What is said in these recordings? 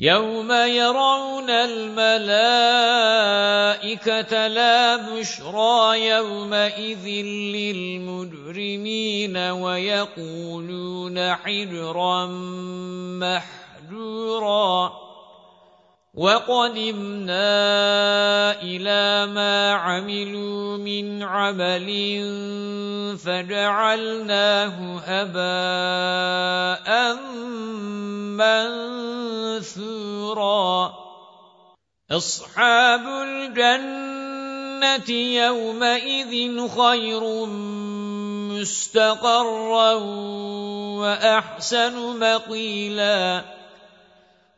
يَوْمَ يَرَوْنَ الْمَلَائِكَةَ لَا بُشْرَىٰ يَوْمَئِذٍ لِّلْمُجْرِمِينَ وَيَقُولُونَ حِجْرًا مَّحْجُورًا وَقَدِمْنَا إِلَىٰ مَا عَمِلُوا مِنْ عَمَلٍ فَجَعَلْنَاهُ هَبَاءً مَّنثُورًا. أَصْحَابُ الْجَنَّةِ يَوْمَئِذٍ خَيْرٌ مُّسْتَقَرًّا وَأَحْسَنُ مَقِيلًا.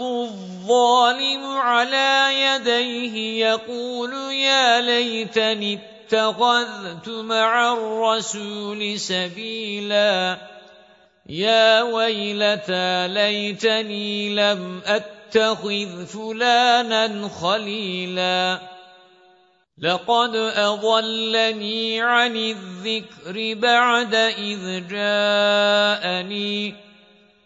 الظَّالِمُ عَلَى يَدَيْهِ يَقُولُ يَا لَيْتَنِي اتَّخَذْتُ مَعَ الرَّسُولِ سَبِيلًا. يَا وَيْلَتَى لَيْتَنِي لَمْ أَتَّخِذْ فُلَانًا خَلِيلًا. لَقَدْ أَضَلَّنِي عَنِ الذِّكْرِ بَعْدَ إِذْ جَاءَنِي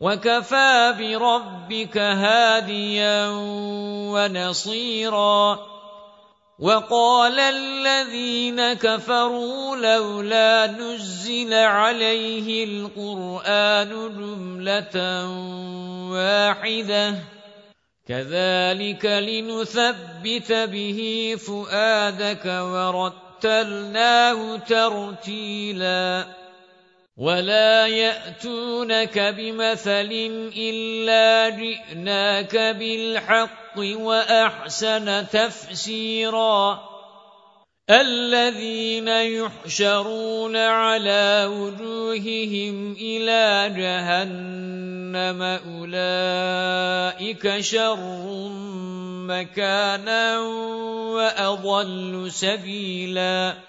وَكَفَى بِرَبِّكَ هَادِيًا وَنَصِيرًا. وَقَالَ الَّذِينَ كَفَرُوا لَوْلَا نُزِّلَ عَلَيْهِ الْقُرْآنُ جُمْلَةً وَاحِدَةً. كَذَلِكَ لِنُثَبِّتَ بِهِ فُؤَادَكَ وَرَتَّلْنَاهُ تَرْتِيلًا. وَلَا يَأْتُونَكَ بِمَثَلٍ إِلَّا جِئْنَاكَ بِالْحَقِّ وَأَحْسَنَ تَفْسِيرًا الَّذِينَ يُحْشَرُونَ عَلَى وُجُوهِهِمْ إِلَى جَهَنَّمَ أُولَئِكَ شَرٌّ مَّكَانًا وَأَضَلُّ سَبِيلًا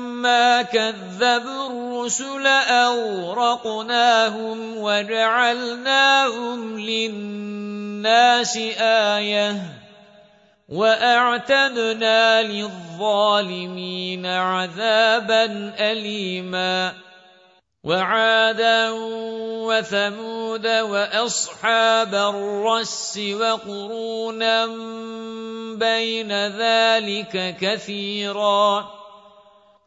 كَذَّبُوا الرُّسُلَ أَغْرَقْنَاهُمْ وَجَعَلْنَاهُمْ لِلنَّاسِ آيَةً وَأَعْتَدْنَا لِلظَّالِمِينَ عَذَابًا أَلِيمًا وَعَادًا وَثَمُودَ وَأَصْحَابَ الرَّسِّ وَقُرُونًا بَيْنَ ذَلِكَ كَثِيرًا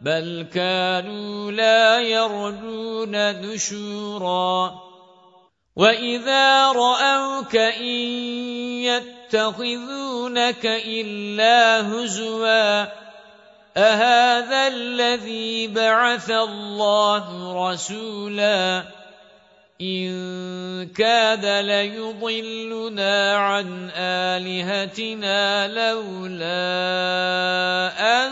بَلْ كَانُوا لَا يَرْجُونَ نُشُورًا وَإِذَا رَأَوْكَ إِن يَتَّخِذُونَكَ إِلَّا هُزُوًا أَهَذَا الَّذِي بَعَثَ اللَّهُ رَسُولًا؟ إِن كَادَ لَيُضِلُّنَا عَن آلِهَتِنَا لَوْلَا أَن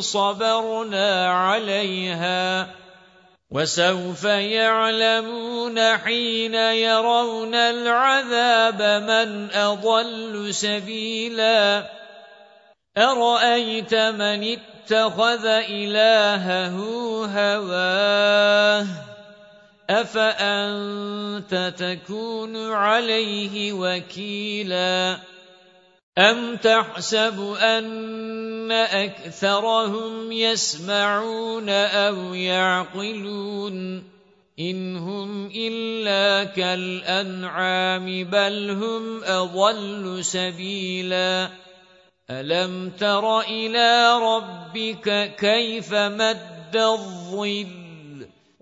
صَبَرْنَا عَلَيْهَا وَسَوْفَ يَعْلَمُونَ حِينَ يَرَوْنَ الْعَذَابَ مَنْ أَضَلُّ سَبِيلًا أَرَأَيْتَ مَنِ اتَّخَذَ إِلَٰهَهُ هَوَاهُ أَفَأَنتَ تَكُونُ عَلَيْهِ وَكِيلًا أَمْ تَحْسَبُ أَنَّ أَكْثَرَهُمْ يَسْمَعُونَ أَوْ يَعْقِلُونَ إِنْ هُمْ إِلَّا كَالْأَنْعَامِ بَلْ هُمْ أَضَلُّ سَبِيلًا أَلَمْ تَرَ إِلَى رَبِّكَ كَيْفَ مَدَّ الظِّلَّ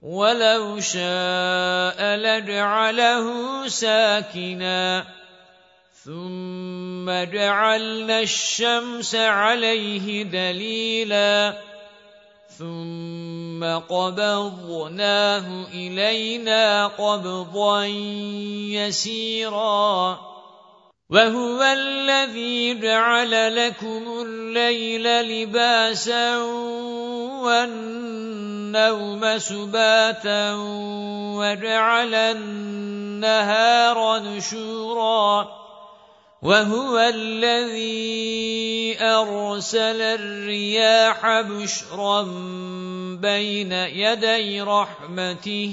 وَلَوْ شَاءَ لَجَعَلَهُ سَاكِنًا ثُمَّ جَعَلْنَا الشَّمْسَ عَلَيْهِ دَلِيلًا ثُمَّ قَبَضْنَاهُ إِلَيْنَا قَبْضًا يَسِيرًا وَهُوَ الَّذِي جَعَلَ لَكُمُ اللَّيْلَ لِبَاسًا وَالنَّوْمَ سُبَاتًا وَجَعَلَ النَّهَارَ نُشُورًا وَهُوَ الَّذِي أَرْسَلَ الرِّيَاحَ بُشْرًا بَيْنَ يَدَيْ رَحْمَتِهِ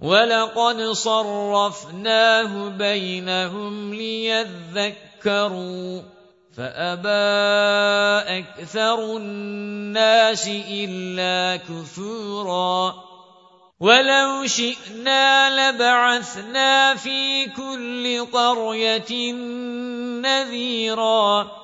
وَلَقَدْ صَرَّفْنَاهُ بَيْنَهُمْ لِيَذَّكَّرُوا فَأَبَى أَكْثَرُ النَّاسِ إِلَّا كُفُورًا وَلَوْ شِئْنَا لَبَعَثْنَا فِي كُلِّ قَرْيَةٍ نَذِيرًا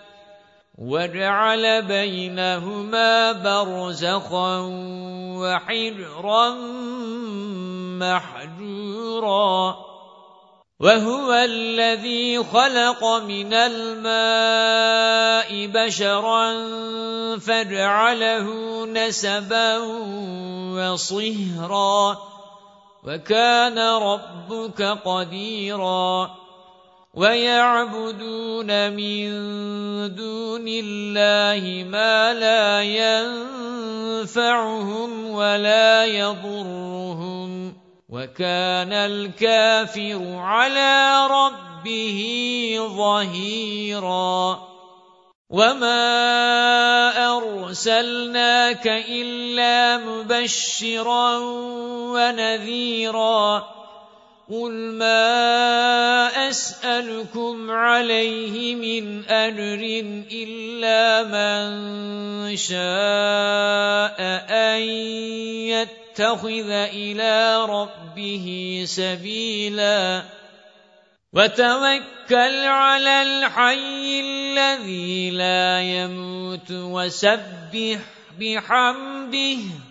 وَجَعَلَ بَيْنَهُمَا بَرْزَخًا وَحِجْرًا مَحْجُورًا وَهُوَ الَّذِي خَلَقَ مِنَ الْمَاءِ بَشَرًا فَجَعَلَهُ نَسَبًا وَصِهْرًا وَكَانَ رَبُّكَ قَدِيرًا وَيَعْبُدُونَ مِن دُونِ اللَّهِ مَا لَا يَنفَعُهُمْ وَلَا يَضُرُّهُمْ. وَكَانَ الْكَافِرُ عَلَى رَبِّهِ ظَهِيرًا. وَمَا أَرْسَلْنَاكَ إِلَّا مُبَشِّرًا وَنَذِيرًا. قُلْ مَا أَسْأَلُكُمْ عَلَيْهِ مِنْ أَجْرٍ إِلَّا مَنْ شَاءَ أَنْ يَتَّخِذَ إِلَى رَبِّهِ سَبِيلًا وَتَوَكَّلْ عَلَى الْحَيِّ الَّذِي لَا يَمُوتُ وَسَبِّحْ بِحَمْدِهِ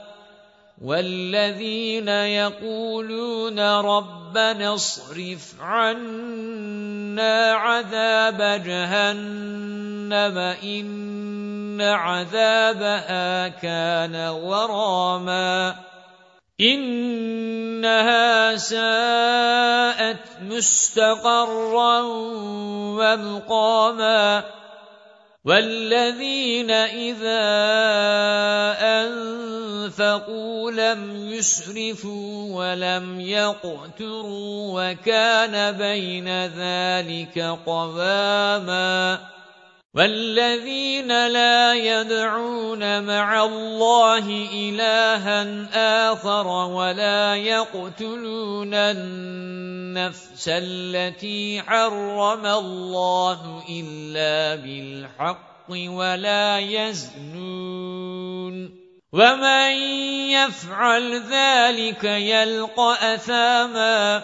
وَالَّذِينَ يَقُولُونَ رَبَّنَا اصْرِفْ عَنَّا عَذَابَ جَهَنَّمَ إِنَّ عَذَابَهَا كَانَ غَرَامًا إِنَّهَا سَاءَتْ مُسْتَقَرًّا وَمُقَامًا وَالَّذِينَ إِذَا أَنفَقُوا لَمْ يُسْرِفُوا وَلَمْ يَقْتُرُوا وَكَانَ بَيْنَ ذَلِكَ قَوَامًا وَالَّذِينَ لَا يَدْعُونَ مَعَ اللَّهِ إِلَٰهًا آخَرَ وَلَا يَقْتُلُونَ النَّفْسَ الَّتِي حَرَّمَ اللَّهُ إِلَّا بِالْحَقِّ وَلَا يَزْنُونَ وَمَن يَفْعَلْ ذَلِكَ يَلْقَ أَثَامًا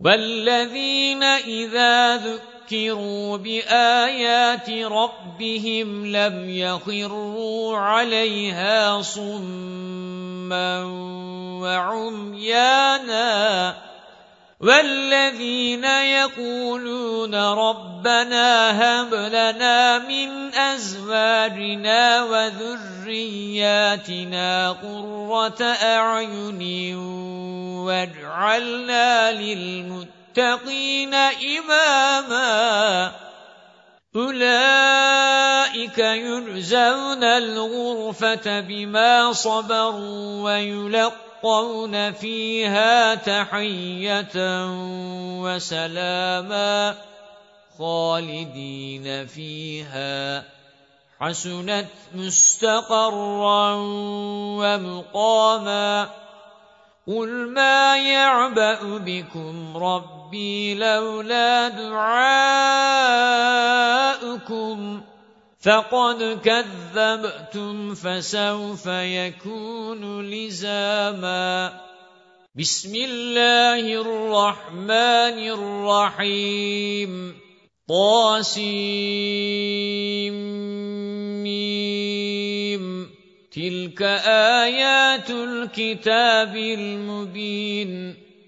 وَالَّذِينَ إِذَا ذُكِّرُوا بِآيَاتِ رَبِّهِمْ لَمْ يَخِرُّوا عَلَيْهَا صُمًّا وَعُمْيَانًا وَالَّذِينَ يَقُولُونَ رَبَّنَا هَبْ لَنَا مِنْ أَزْوَاجِنَا وَذُرِّيَّاتِنَا قُرَّةَ أَعْيُنٍ وَاجْعَلْنَا لِلْمُتَّقِينَ إِمَامًا أُولَئِكَ يُجْزَوْنَ الْغُرْفَةَ بِمَا صَبَرُوا وَيُلَقَّوْنَ فِيهَا تَحِيَّةً وَسَلَامًا خَالِدِينَ فِيهَا. حَسُنَتْ مُسْتَقَرًّا وَمُقَامًا. قُلْ مَا يَعْبَأُ بِكُمْ رَبِّي لَوْلَا دُعَاؤُكُمْ. فَقَدْ كَذَّبْتُمْ فَسَوْفَ يَكُونُ لِزَامًا بِسْمِ اللَّهِ الرَّحْمَنِ الرَّحِيمِ طاسم تِلْكَ آيَاتُ الْكِتَابِ الْمُبِينِ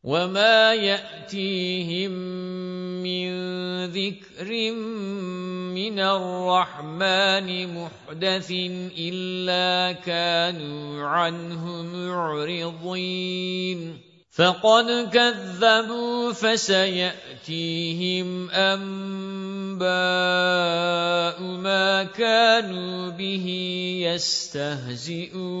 وَمَا يَأْتِيهِم مِّن ذِكْرٍ مِّنَ الرَّحْمَٰنِ مُحْدَثٍ إِلَّا كَانُوا عَنْهُ مُعْرِضِينَ فَقَدْ كَذَّبُوا فَسَيَأْتِيهِمْ أَنبَاءُ مَا كَانُوا بِهِ يَسْتَهْزِئُونَ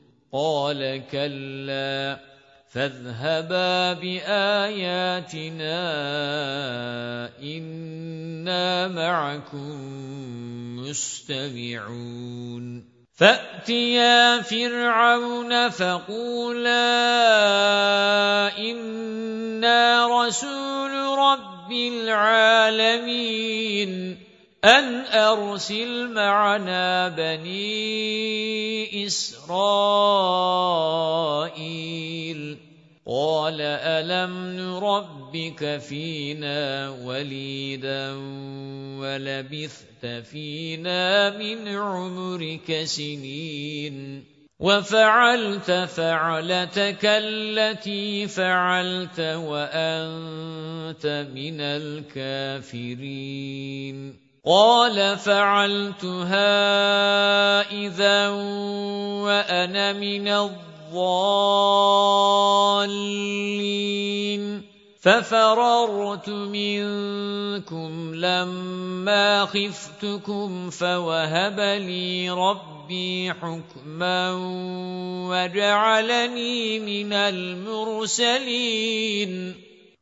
قَالَ كَلَّا فَاذْهَبَا بِآيَاتِنَا إِنَّا مَعَكُمْ مُسْتَمِعُونَ. فَأْتِيَا فِرْعَوْنَ فَقُولَا إِنَّا رَسُولُ رَبِّ الْعَالَمِينَ. أَنْ أَرْسِلْ مَعَنَا بَنِي إِسْرَائِيلَ قَالَ أَلَمْ نُرَبِّكَ فِينَا وَلِيدًا وَلَبِثْتَ فِينَا مِنْ عُمُرِكَ سِنِينَ وَفَعَلْتَ فَعْلَتَكَ الَّتِي فَعَلْتَ وَأَنْتَ مِنَ الْكَافِرِينَ قَالَ فَعَلْتُهَا إِذًا وَأَنَا مِنَ الضَّالِّينَ. فَفَرَرْتُ مِنكُمْ لَمَّا خِفْتُكُمْ فَوَهَبَ لِي رَبِّي حُكْمًا وَجَعَلَنِي مِنَ الْمُرْسَلِينَ.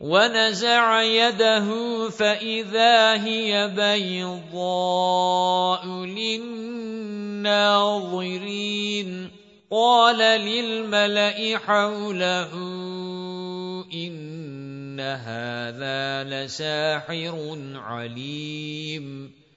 وَنَزَعَ يَدَهُ فَإِذَا هِيَ بَيْضَاءُ لِلنَّاظِرِينَ. قَالَ لِلْمَلَإِ حَوْلَهُ إِنَّ هَذَا لَسَاحِرٌ عَلِيمٌ.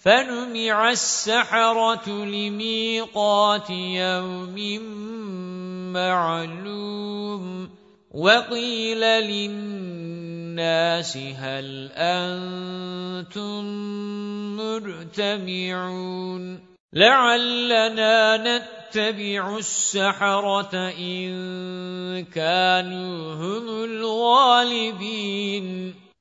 فَنُمِعَ السَّحَرَةُ لِمِيقَاتِ يَوْمٍ مَّعْلُومٍ وَقِيلَ لِلنَّاسِ هَلْ أَنتُم مُّجْتَمِعُونَ لَعَلَّنَا نَتَّبِعُ السَّحَرَةَ إِن كَانُوا هُمُ الْغَالِبِينَ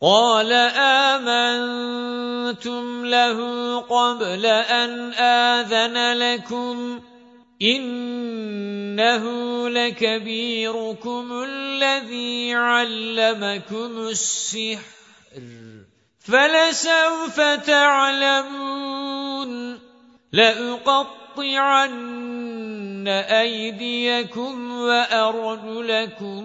قَالَ آمَنْتُمْ لَهُ قَبْلَ أَنْ آذَنَ لَكُمْ إِنَّهُ لَكَبِيرُكُمُ الَّذِي عَلَّمَكُمُ السِّحْرَ فَلَسَوْفَ تَعْلَمُونَ لَأُقَطِّعَنَّ أَيْدِيَكُمْ وَأَرْجُلَكُمْ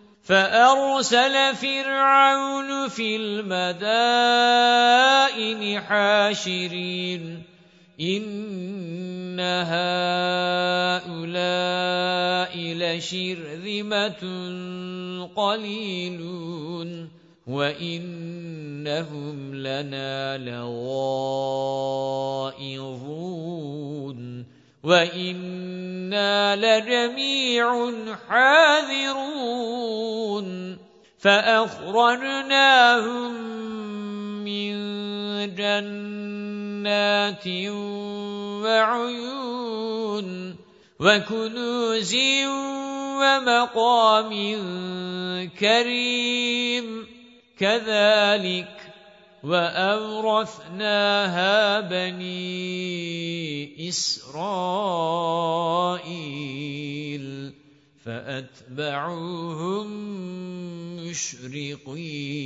فَأَرْسَلَ فِرْعَوْنُ فِي الْمَدَائِنِ حَاشِرِينَ. إِنَّ هَؤُلَاءِ لَشِرْذِمَةٌ قَلِيلُونَ وَإِنَّهُمْ لَنَا لَغَائِظُونَ. وَإِنَّا لَجَمِيعٌ حَاذِرُونَ فَأَخْرَجْنَاهُمْ مِنْ جَنَّاتٍ وَعُيُونٍ وَكُنُوزٍ وَمَقَامٍ كَرِيمٍ كَذَلِكَ وَأَوْرَثْنَاهَا بَنِي إِسْرَائِيلَ فَأَتْبَعُوهُم مُشْرِقِينَ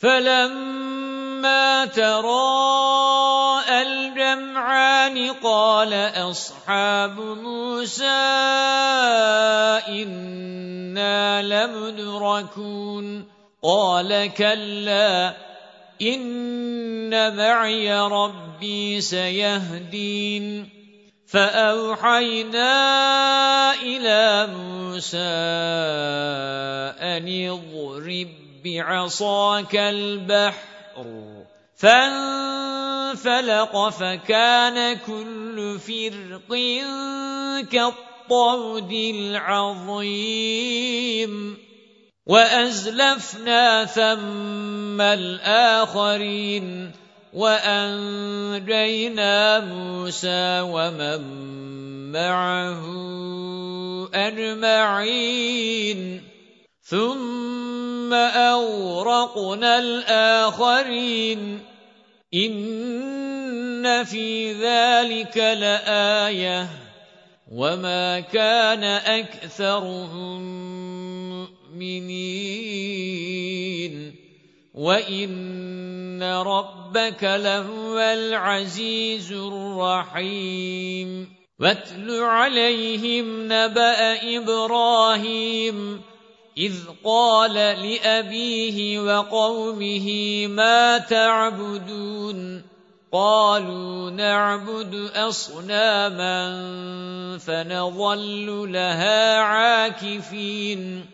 فَلَمَّا تَرَاءَى الْجَمْعَانِ قَالَ أَصْحَابُ مُوسَى إِنَّا لَمُدْرَكُونَ قَالَ كَلَّا إِنَّ مَعِيَ رَبِّي سَيَهْدِينِ. فَأَوْحَيْنَا إِلَى مُوسَى أَنِ اضْرِب بِّعَصَاكَ الْبَحْرَ. فَانفَلَقَ فَكَانَ كُلُّ فِرْقٍ كَالطَّوْدِ الْعَظِيمِ. وَأَزْلَفْنَا ثَمَّ الْآخَرِينَ وَأَنجَيْنَا مُوسَى وَمَن مَّعَهُ أَجْمَعِينَ. ثُمَّ أَغْرَقْنَا الْآخَرِينَ. إِنَّ فِي ذَلِكَ لَآيَةً. وَمَا كَانَ أَكْثَرُهُم مُّؤْمِنِينَ وَإِنَّ رَبَّكَ لَهُوَ الْعَزِيزُ الرَّحِيمُ وَاتْلُ عَلَيْهِمْ نَبَأَ إِبْرَاهِيمَ إِذْ قَالَ لِأَبِيهِ وَقَوْمِهِ مَا تَعْبُدُونَ قَالُوا نَعْبُدُ أَصْنَامًا فَنَظَلُّ لَهَا عَاكِفِينَ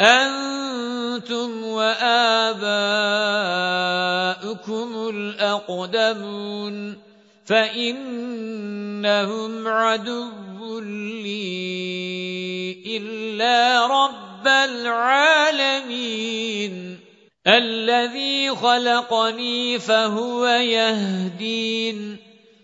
أَنتُمْ وَآبَاؤُكُمُ الْأَقْدَمُونَ فَإِنَّهُمْ عَدُوٌّ لِّي إِلَّا رَبَّ الْعَالَمِينَ. الَّذِي خَلَقَنِي فَهُوَ يَهْدِينِ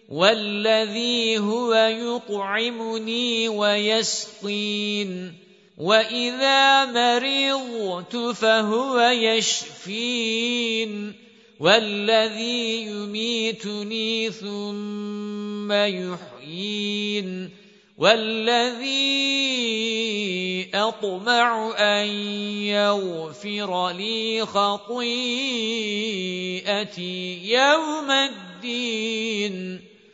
وَالَّذِي هُوَ يُطْعِمُنِي وَيَسْقِينِ. وَإِذَا مَرِضْتُ فَهُوَ يَشْفِينِ وَالَّذِي يُمِيتُنِي ثُمَّ يُحْيِينِ وَالَّذِي أَطْمَعُ أَن يَغْفِرَ لِي خَطِيئَتِي يَوْمَ الدِّينِ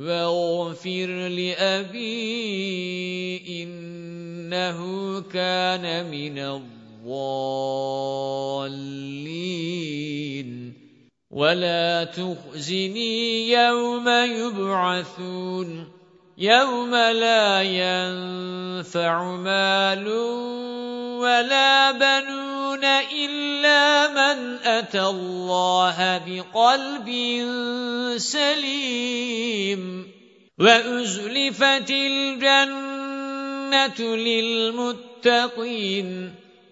وَاغْفِرْ لِأَبِي إِنَّهُ كَانَ مِنَ الضَّالِّينَ. وَلَا تُخْزِنِي يَوْمَ يُبْعَثُونَ. يَوْمَ لَا يَنفَعُ مَالٌ وَلَا بَنُونَ. إِلَّا مَنْ أَتَى اللَّهَ بِقَلْبٍ سَلِيمٍ وَأُزْلِفَتِ الْجَنَّةُ لِلْمُتَّقِينَ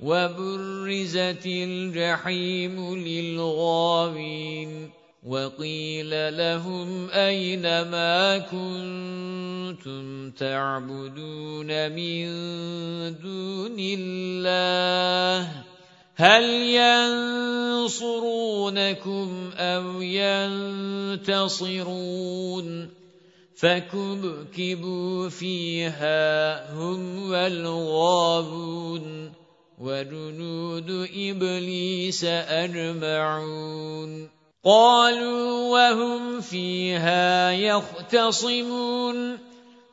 وَبُرِّزَتِ الْجَحِيمُ لِلْغَاوِينَ وَقِيلَ لَهُمْ أَيْنَ مَا كُنتُمْ تَعْبُدُونَ مِن دُونِ اللَّهِ هَلْ يَنصُرُونَكُمْ أَوْ يَنتَصِرُونَ فَكُبْكِبُوا فِيهَا هُمْ وَالْغَاوُونَ وَجُنُودُ إِبْلِيسَ أَجْمَعُونَ قالوا وهم فيها يختصمون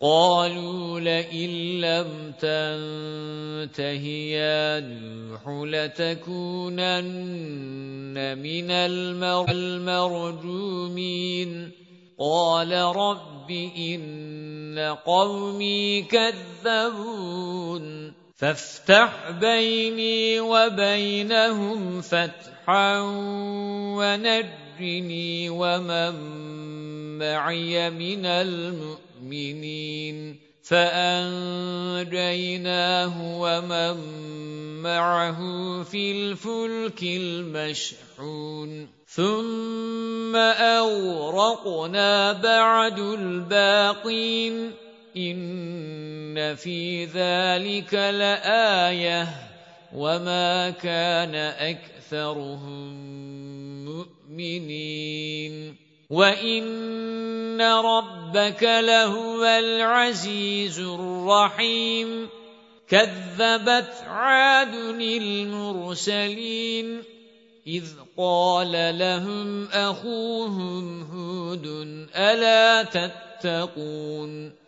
قَالُوا لَئِن لَّمْ تَنْتَهِ يَا نُوحُ لَتَكُونَنَّ مِنَ الْمَرْجُومِينَ. قَالَ رَبِّ إِنَّ قَوْمِي كَذَّبُونِ. فَافْتَحْ بَيْنِي وَبَيْنَهُمْ فَتْحًا وَنَجِّنِي وَمَن مَّعِيَ مِنَ الْمُؤْمِنِينَ فَأَنجَيْنَاهُ وَمَن مَّعَهُ فِي الْفُلْكِ الْمَشْحُونِ ثُمَّ أَغْرَقْنَا بَعْدُ الْبَاقِينَ إِنَّ فِي ذَلِكَ لَآيَةً وَمَا كَانَ أَكْثَرُهُم مُّؤْمِنِينَ وَإِنَّ رَبَّكَ لَهُوَ الْعَزِيزُ الرَّحِيمُ كَذَّبَتْ عَادٌ الْمُرْسَلِينَ إِذْ قَالَ لَهُمْ أَخُوهُمْ هُودٌ أَلَا تَتَّقُونَ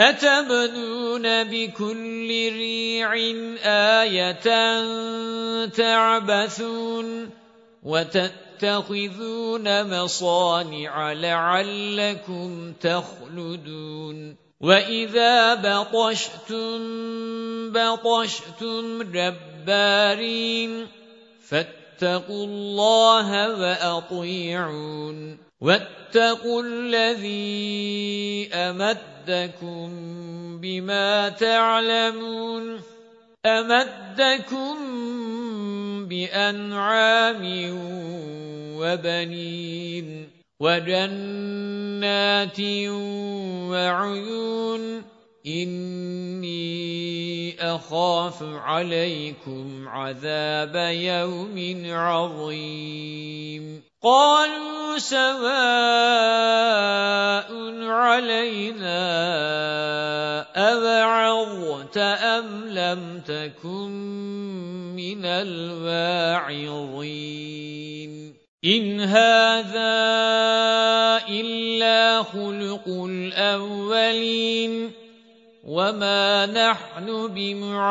أَتَبْنُونَ بِكُلِّ رِيعٍ آيَةً تَعْبَثُونَ وَتَتَّخِذُونَ مَصَانِعَ لَعَلَّكُمْ تَخْلُدُونَ وَإِذَا بَطَشْتُمْ بَطَشْتُمْ جَبَّارِينَ فَاتَّقُوا اللَّهَ وَأَطِيعُونِ وَاتَّقُوا الَّذِي أَمَدَّكُم بِمَا تَعْلَمُونَ أَمَدَّكُم بِأَنْعَامٍ وَبَنِينَ وَجَنَّاتٍ وَعُيُونٍ إِنِّي أَخَافُ عَلَيْكُمْ عَذَابَ يَوْمٍ عَظِيمٍ قَالُوا سَوَاءٌ عَلَيْنَا أَوَعَظْتَ أَمْ لَمْ تكن من الواعظين. إن هذا إلا خلق الأولين وما نحن بمعذبين.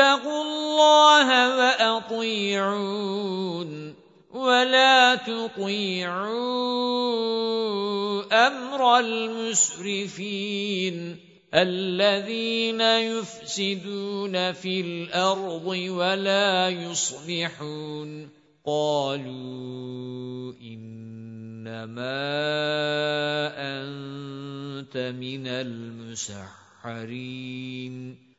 اللَّهَ وَأَطِيعُونِ وَلَا تُطِيعُوا أَمْرَ الْمُسْرِفِينَ الَّذِينَ يُفْسِدُونَ فِي الْأَرْضِ وَلَا يُصْلِحُونَ قَالُوا إِنَّمَا أَنْتَ مِنَ الْمُسَحَّرِينَ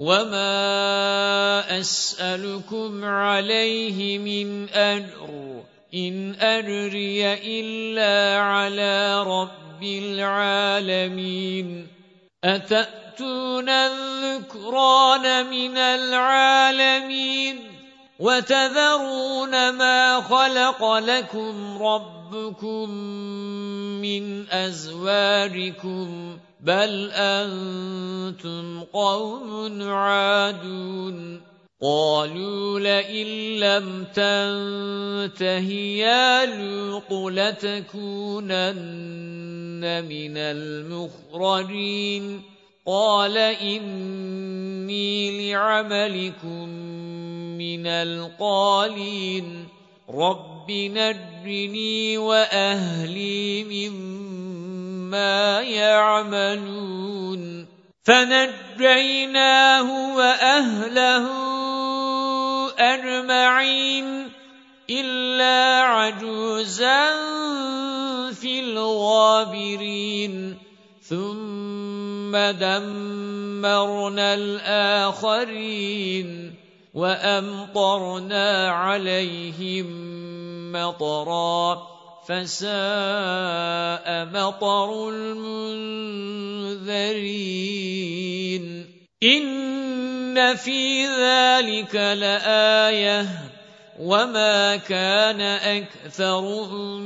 وَمَا أَسْأَلُكُمْ عَلَيْهِ مِنْ أَجْرٍ إِنْ أَجْرِيَ إِلَّا عَلَى رَبِّ الْعَالَمِينَ أَتَأْتُونَ الذُّكْرَانَ مِنَ الْعَالَمِينَ وَتَذَرُونَ مَا خَلَقَ لَكُمْ رَبُّكُمْ مِنْ أَزْوَاجِكُمْ بَلْ أَنْتُمْ قَوْمٌ عَادُونَ قَالُوا لَئِن لَّمْ تَنْتَهِ يَا لُوطُ لَتَكُونَنَّ مِنَ الْمُخْرَجِينَ قَالَ إِنِّي لِعَمَلِكُمْ مِنَ الْقَالِينَ رَبِّ نَجِّنِي وَأَهْلِي مِمَّا يَعْمَلُونَ. فَنَجَّيْنَاهُ وَأَهْلَهُ أَجْمَعِينَ إِلَّا عَجُوزًا فِي الْغَابِرِينَ. ثُمَّ دَمَّرْنَا الْآخَرِينَ وَأَمْطَرْنَا عَلَيْهِمْ مَطَرًا. فَسَاءَ مَطَرُ الْمُنذَرِينَ. إِنَّ فِي ذَلِكَ لَآيَةً وَمَا كَانَ أَكْثَرُهُم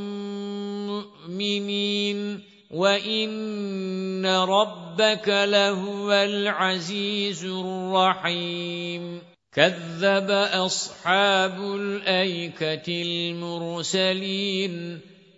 مُّؤْمِنِينَ وَإِنَّ رَبَّكَ لَهُوَ الْعَزِيزُ الرَّحِيمُ. كَذَّبَ أَصْحَابُ الْأَيْكَةِ الْمُرْسَلِينَ.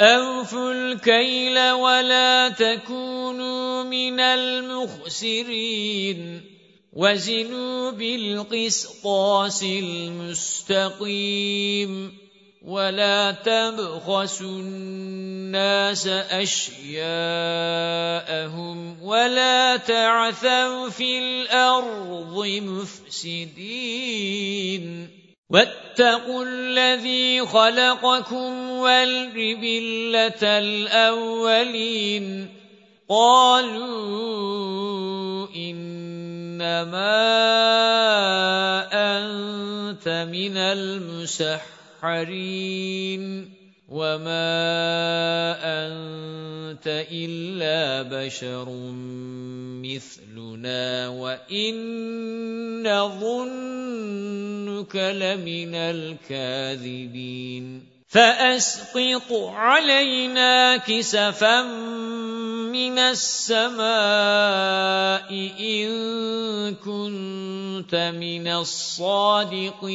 أَوْفُوا الْكَيْلَ وَلَا تَكُونُوا مِنَ الْمُخْسِرِينَ وَزِنُوا بِالْقِسْطَاسِ الْمُسْتَقِيمِ وَلَا تَبْخَسُوا النَّاسَ أَشْيَاءَهُمْ وَلَا تَعْثَوْا فِي الْأَرْضِ مُفْسِدِينَ وَاتَّقُوا الَّذِي خَلَقَكُمْ وَالْجِبِلَّةَ الْأَوَّلِينَ. قَالُوا إِنَّمَا أَنْتَ مِنَ الْمُسَحِّرِينَ. مُسْحَرِينَ وَمَا أَنْتَ إِلَّا بَشَرٌ مِثْلُنَا وَإِن نَّظُنُّكَ لَمِنَ الْكَاذِبِينَ فَأَسْقِطْ عَلَيْنَا كِسَفًا مِّنَ السَّمَاءِ إِن كُنتَ مِنَ الصَّادِقِينَ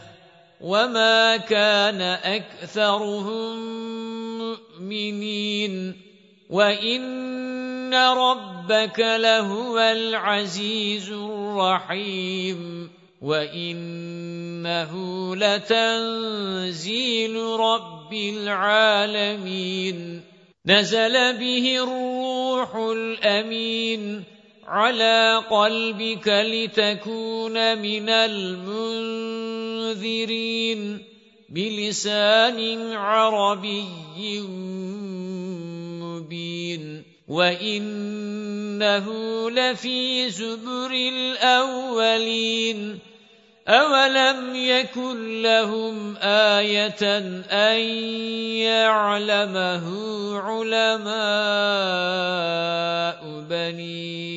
وَمَا كَانَ أَكْثَرُهُم مُؤْمِنِينَ وَإِنَّ رَبَّكَ لَهُوَ الْعَزِيزُ الرَّحِيمُ وَإِنَّهُ لَتَنزِيلُ رَبِّ الْعَالَمِينَ نَزَلَ بِهِ الرُّوحُ الْأَمِينُ عَلَى قَلْبِكَ لِتَكُونَ مِنَ الْمُنذِرِينَ بِلِسَانٍ عَرَبِيٍّ مُبِينٍ وَإِنَّهُ لَفِي زُبُرِ الْأَوَّلِينَ أَوَلَمْ يَكُنْ لَهُمْ آيَةً أَنْ يَعْلَمَهُ عُلَمَاءُ بَنِي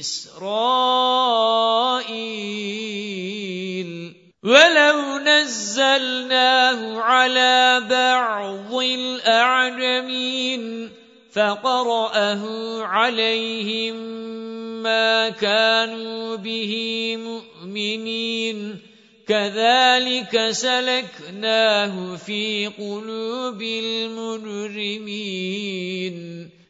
إِسْرَائِيلَ. وَلَوْ نَزَّلْنَاهُ عَلَى بَعْضِ الْأَعْجَمِينَ فَقَرَأَهُ عَلَيْهِمْ مَا كَانُوا بِهِ مُؤْمِنِينَ. كَذَلِكَ سَلَكْنَاهُ فِي قُلُوبِ الْمُجْرِمِينَ.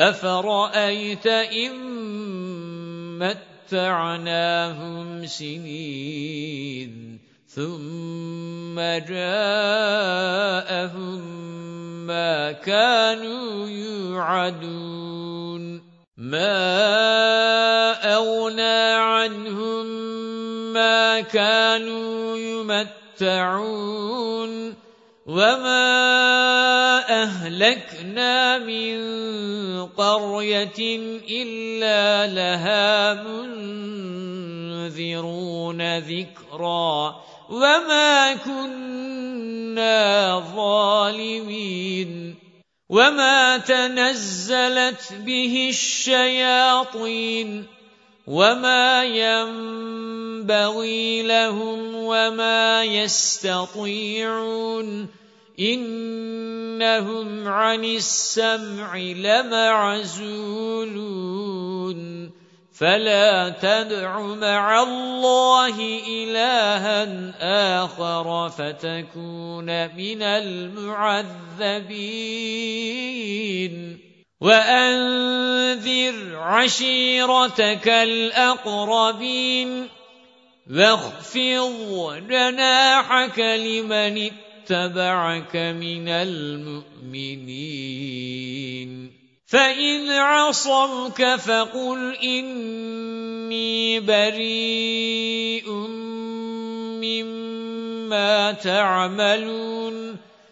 أَفَرَأَيْتَ إِن مَّتَّعْنَاهُمْ سِنِينَ ثُمَّ جَاءَهُم مَّا كَانُوا يُوعَدُونَ مَا أَغْنَىٰ عَنْهُم مَّا كَانُوا يُمَتَّعُونَ وَمَا أَهْلَكْنَا مِنْ قَرْيَةٍ إِلَّا لَهَا مُنْذِرُونَ ذِكْرًا وَمَا كُنَّا ظَالِمِينَ وَمَا تَنَزَّلَتْ بِهِ الشَّيَاطِينُ وَمَا يَنبَغِي لَهُمْ وَمَا يَسْتَطِيعُونَ إِنَّهُمْ عَنِ السَّمْعِ لَمَعْزُولُونَ فَلَا تَدْعُ مَعَ اللَّهِ إِلَٰهًا آخَرَ فَتَكُونَ مِنَ الْمُعَذَّبِينَ وَأَنذِرْ عَشِيرَتَكَ الْأَقْرَبِينَ وَاخْفِضْ جَنَاحَكَ لِمَنِ اتَّبَعَكَ مِنَ الْمُؤْمِنِينَ فَإِنْ عَصَوْكَ فَقُلْ إِنِّي بَرِيءٌ مِّمَّا تَعْمَلُونَ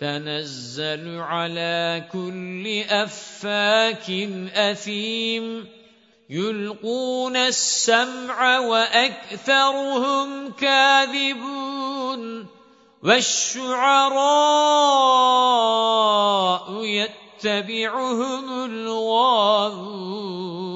تَنَزَّلُ عَلَى كُلِّ أَفَّاكٍ أَثِيمٍ. يُلْقُونَ السَّمْعَ وَأَكْثَرُهُمْ كَاذِبُونَ. وَالشُّعَرَاءُ يَتَّبِعُهُمُ الْغَاوُونَ.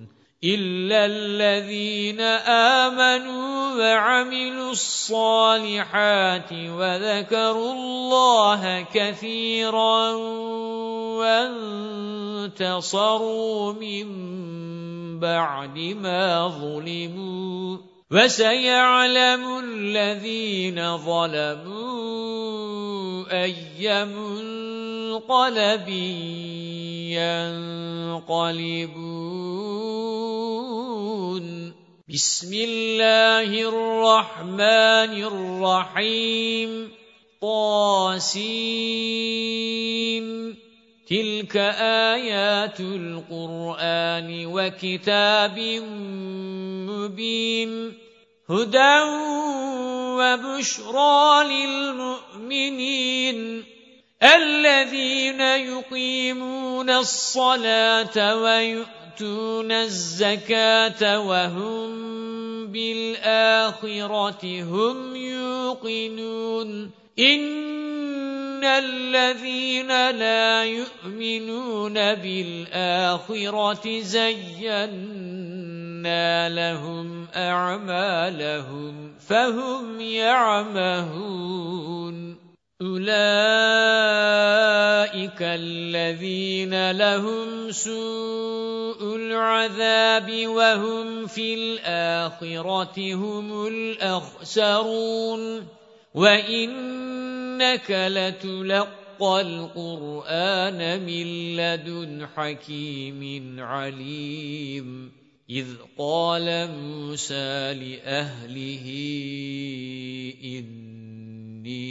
إِلَّا الَّذِينَ آمَنُوا وَعَمِلُوا الصَّالِحَاتِ وَذَكَرُوا اللَّهَ كَثِيرًا وَانتَصَرُوا مِن بَعْدِ مَا ظُلِمُوا وَسَيَعْلَمُ الَّذِينَ ظَلَمُوا أَيَّ مُنقَلَبٍ يَنقَلِبُونَ. بِسْمِ اللَّهِ الرَّحْمَنِ الرَّحِيمِ. طاسين تِلْكَ آيَاتُ الْقُرْآنِ وَكِتَابٍ مُبِينٍ هُدًى وَبُشْرَى لِلْمُؤْمِنِينَ الَّذِينَ يُقِيمُونَ الصَّلَاةَ وَيُؤْتُونَ الزَّكَاةَ وَهُمْ بِالْآخِرَةِ هُمْ يُوقِنُونَ إِنَّ الَّذِينَ لَا يُؤْمِنُونَ بِالْآخِرَةِ زَيَّنَّا لَهُمْ أَعْمَالَهُمْ فَهُمْ يَعْمَهُونَ أُولَئِكَ الَّذِينَ لَهُمْ سُوءُ الْعَذَابِ وَهُمْ فِي الْآخِرَةِ هُمُ الْأَخْسَرُونَ وَإِنَّكَ لَتُلَقَّى الْقُرْآنَ مِنْ لَدُنْ حَكِيمٍ عَلِيمٍ إِذْ قَالَ مُوسَى لِأَهْلِهِ إِنِّي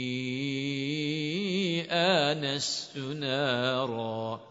آنَسْتُ نَارًا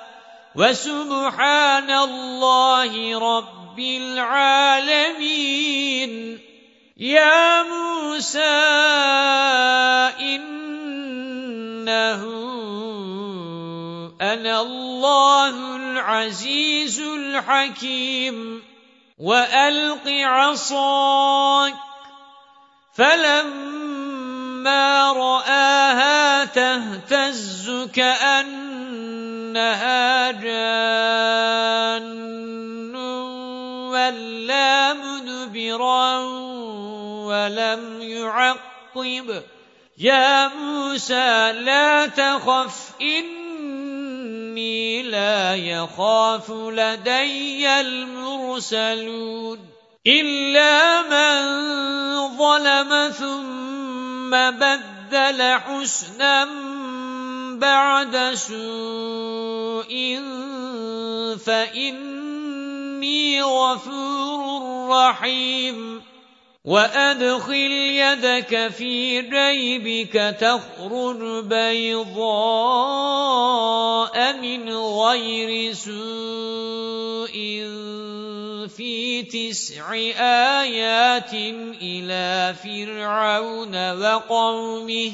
وَسُبْحَانَ اللَّهِ رَبِّ الْعَالَمِينَ. يَا مُوسَى إِنَّهُ أَنَا اللَّهُ الْعَزِيزُ الْحَكِيمُ. وَأَلْقِ عَصَاكَ. فَلَمَّا رَآهَا تَهْتَزُّ كَأَنَّهَا جان ولا مدبرا ولم يعقب يا موسى لا تخف إني لا يخاف لدي المرسلون إلا من ظلم ثم بدل حسنا بعد سوء فإني غفور رحيم. وَأَدْخِلْ يَدَكَ فِي جَيْبِكَ تَخْرُجْ بَيْضَاءَ مِنْ غَيْرِ سُوءٍ. فِي تِسْعِ آيَاتٍ إِلَى فِرْعَوْنَ وَقَوْمِهِ.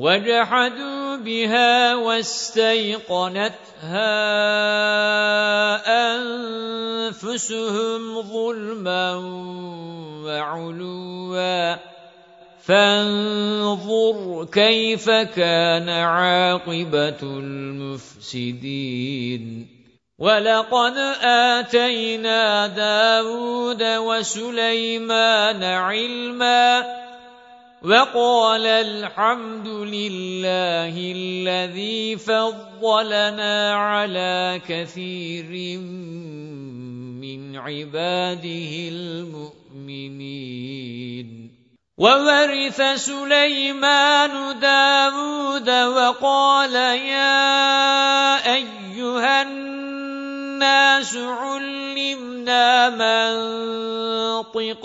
وَجَحَدُوا بِهَا وَاسْتَيْقَنَتْهَا أَنفُسُهُمْ ظُلْمًا وَعُلُوًّا. فانظر كيف كان عاقبة المفسدين. ولقد آتينا داود وسليمان علما وقال الحمد لله الذي فضلنا على كثير من عباده المؤمنين. وورث سليمان داود وقال يا أيها الناس علمنا منطق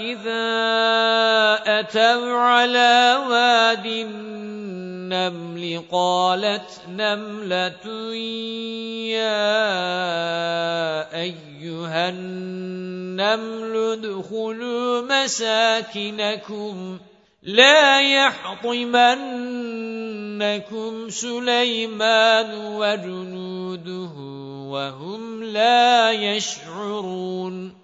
إِذَا أَتَوْا عَلَى وَادِ النَّمْلِ قَالَتْ نَمْلَةٌ يَا أَيُّهَا النَّمْلُ ادْخُلُوا مَسَاكِنَكُمْ لَا يَحْطِمَنَّكُمْ سُلَيْمَانُ وَجُنُودُهُ وَهُمْ لَا يَشْعُرُونَ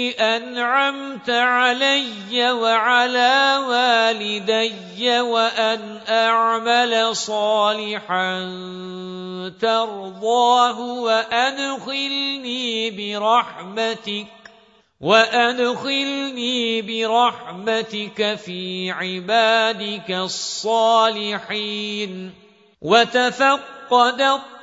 أَنْعَمْتَ عَلَيَّ وَعَلَى وَالِدَيَّ وَأَنْ أَعْمَلَ صَالِحًا تَرْضَاهُ وَأَدْخِلْنِي بِرَحْمَتِكَ وَأَدْخِلْنِي بِرَحْمَتِكَ فِي عِبَادِكَ الصَّالِحِينَ. وَتَفَقَّدَ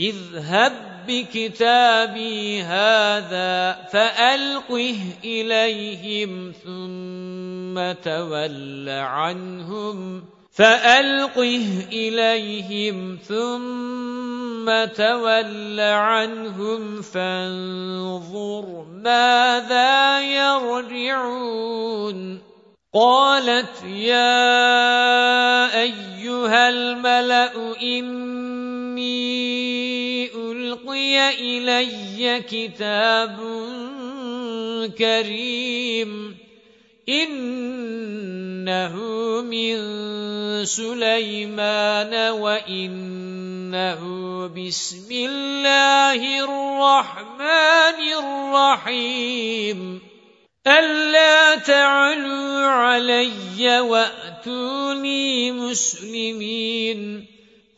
اذْهَبْ بِكِتَابِي هَذَا فَأَلْقِهْ إِلَيْهِمْ ثُمَّ تَوَلَّ عَنْهُمْ فَأَلْقِهْ إِلَيْهِمْ ثُمَّ تَوَلَّ عَنْهُمْ فَانظُرْ مَاذَا يَرْجِعُونَ قَالَتْ يَا أَيُّهَا الْمَلَأُ إِنِّي أُلْقِيَ إِلَيَّ كِتَابٌ كَرِيمٌ إِنَّهُ مِنْ سُلَيْمَانَ وَإِنَّهُ بِسْمِ اللَّهِ الرَّحْمَنِ الرَّحِيمِ أَلَّا تَعْلُوا عَلَيَّ وَأْتُونِي مُسْلِمِينَ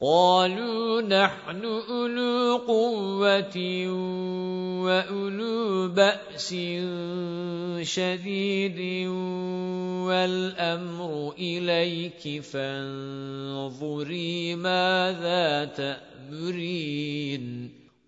قَالُوا نَحْنُ أُولُو قُوَّةٍ وَأُولُو بَأْسٍ شَدِيدٍ وَالْأَمْرُ إِلَيْكِ فَانظُرِي مَاذَا تَأْمُرِينَ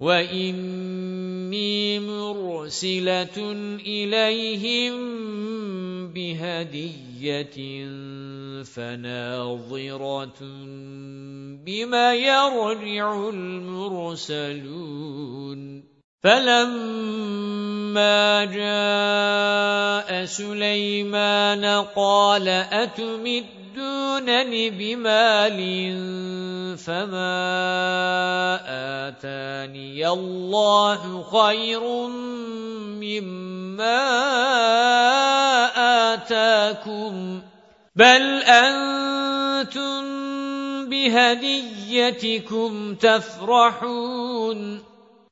وَإِنِّي مُرْسِلَةٌ إِلَيْهِمْ بِهَدِيَّةٍ فَنَاظِرَةٌ بِمَ يَرْجِعُ الْمُرْسَلُونَ فَلَمَّا جَاءَ سُلَيْمَانَ قَالَ أَتُمِدُّونَنِ بِمَالٍ فَمَا آتَانِيَ اللَّهُ خَيْرٌ مِّمَّا آتَاكُمْ بَلْ أَنْتُمْ بِهَدِيَّتِكُمْ تَفْرَحُونَ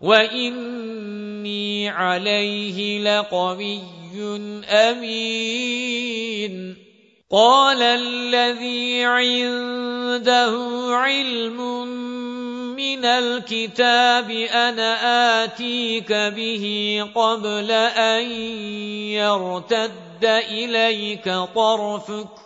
وَإِنِّي عَلَيْهِ لَقَوِيٌّ أَمِينٌ. قَالَ الَّذِي عِندَهُ عِلْمٌ مِّنَ الْكِتَابِ أَنَا آتِيكَ بِهِ قَبْلَ أَن يَرْتَدَّ إِلَيْكَ طَرْفُكَ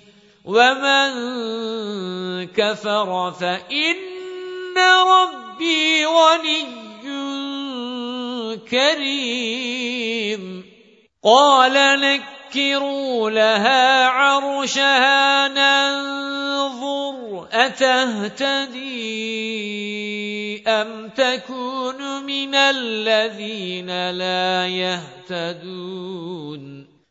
وَمَن كَفَرَ فَإِنَّ رَبِّي غَنِيٌّ كَرِيمٌ قَالَ نَكِّرُوا لَهَا عَرْشَهَا نَنظُرْ أَتَهْتَدِي أَمْ تَكُونُ مِنَ الَّذِينَ لَا يَهْتَدُونَ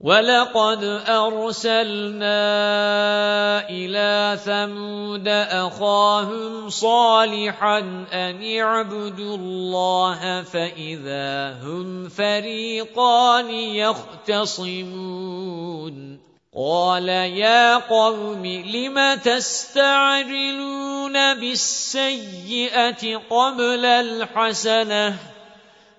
وَلَقَدْ أَرْسَلْنَا إِلَى ثَمُودَ أَخَاهُمْ صَالِحًا أَنِ اعْبُدُوا اللَّهَ فَإِذَا هُمْ فَرِيقَانِ يَخْتَصِمُونَ قَالَ يَا قَوْمِ لِمَ تَسْتَعْجِلُونَ بِالسَّيِّئَةِ قَبْلَ الْحَسَنَةِ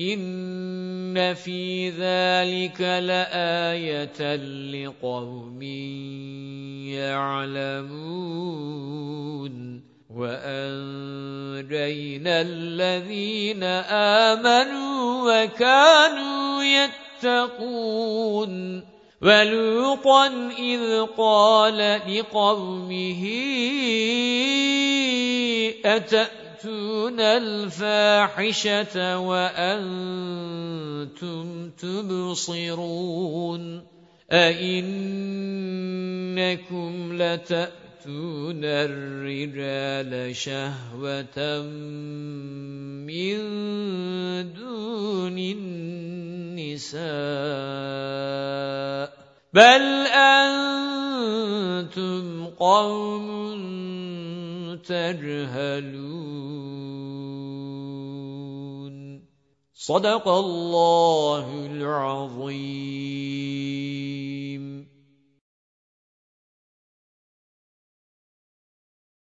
إِنَّ فِي ذَلِكَ لَآيَةً لِقَوْمٍ يَعْلَمُونَ وَأَنجَيْنَا الَّذِينَ آمَنُوا وَكَانُوا يَتَّقُونَ وَلُوطًا إِذْ قَالَ لِقَوْمِهِ أَتَأْتُونَ الْفَاحِشَةَ وَأَنْتُمْ تُبْصِرُونَ أَئِنَّكُمْ لَتَأْتُونَ الرِّجَالَ شَهْوَةً مِنْ دُونِ النِّسَاءِ بَلْ أَنْتُمْ قَوْمٌ تَجْهَلُونَ صدق الله العظيم